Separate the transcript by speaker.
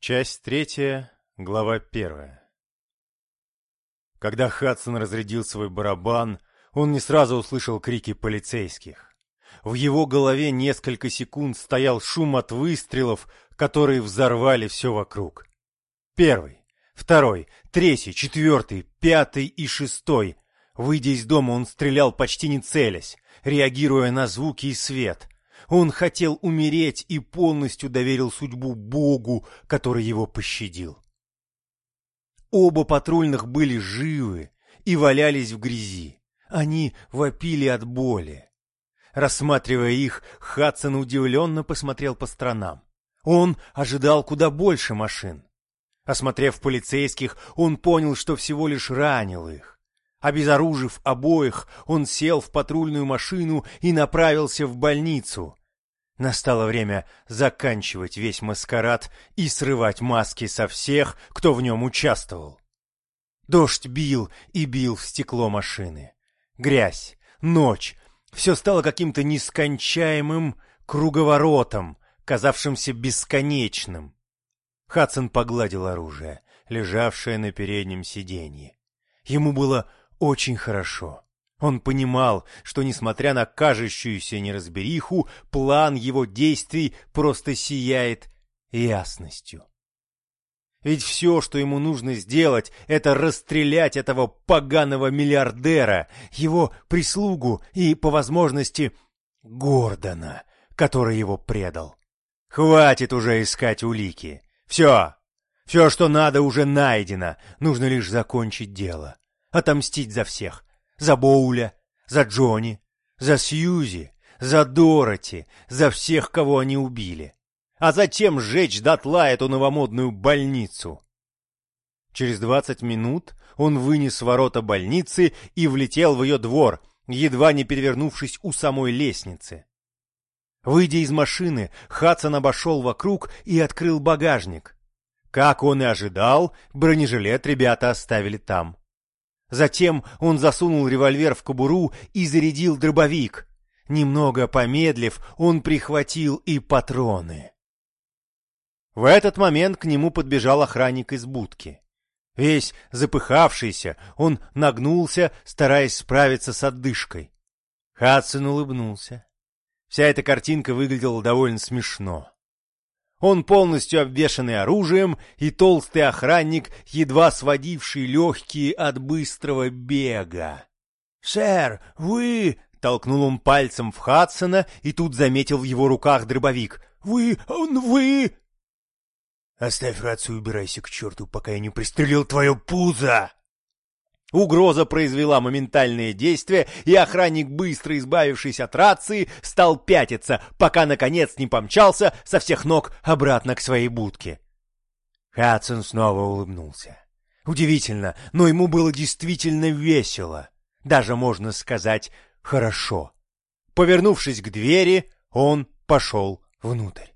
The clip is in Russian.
Speaker 1: Часть третья, глава первая. Когда Хадсон разрядил свой барабан, он не сразу услышал крики полицейских. В его голове несколько секунд стоял шум от выстрелов, которые взорвали все вокруг. Первый, второй, третий, четвертый, пятый и шестой. Выйдя из дома, он стрелял почти не целясь, реагируя на звуки и свет. Он хотел умереть и полностью доверил судьбу Богу, который его пощадил. Оба патрульных были живы и валялись в грязи. Они вопили от боли. Рассматривая их, Хадсон удивленно посмотрел по сторонам. Он ожидал куда больше машин. Осмотрев полицейских, он понял, что всего лишь ранил их. Обезоружив обоих, он сел в патрульную машину и направился в больницу. Настало время заканчивать весь маскарад и срывать маски со всех, кто в нем участвовал. Дождь бил и бил в стекло машины. Грязь, ночь, все стало каким-то нескончаемым круговоротом, казавшимся бесконечным. Хадсон погладил оружие, лежавшее на переднем сиденье. Ему было очень хорошо. Он понимал, что, несмотря на кажущуюся неразбериху, план его действий просто сияет ясностью. Ведь все, что ему нужно сделать, это расстрелять этого поганого миллиардера, его прислугу и, по возможности, Гордона, который его предал. Хватит уже искать улики. Все, все, что надо, уже найдено. Нужно лишь закончить дело. Отомстить за всех. За Боуля, за Джонни, за Сьюзи, за Дороти, за всех, кого они убили. А затем сжечь дотла эту новомодную больницу. Через двадцать минут он вынес ворота больницы и влетел в ее двор, едва не перевернувшись у самой лестницы. Выйдя из машины, Хадсон обошел вокруг и открыл багажник. Как он и ожидал, бронежилет ребята оставили там. Затем он засунул револьвер в кобуру и зарядил дробовик. Немного помедлив, он прихватил и патроны. В этот момент к нему подбежал охранник из будки. Весь запыхавшийся, он нагнулся, стараясь справиться с отдышкой. Хадсон улыбнулся. Вся эта картинка выглядела довольно смешно. Он полностью обвешанный оружием, и толстый охранник, едва сводивший легкие от быстрого бега. «Сэр, вы...» — толкнул он пальцем в Хадсона, и тут заметил в его руках дробовик. «Вы... вы...» «Оставь рацию и убирайся к черту, пока я не пристрелил твое пузо!» Угроза произвела моментальное действие, и охранник, быстро избавившись от рации, стал пятиться, пока, наконец, не помчался со всех ног обратно к своей будке. Хадсон снова улыбнулся. Удивительно, но ему было действительно весело. Даже, можно сказать, хорошо. Повернувшись к двери, он пошел внутрь.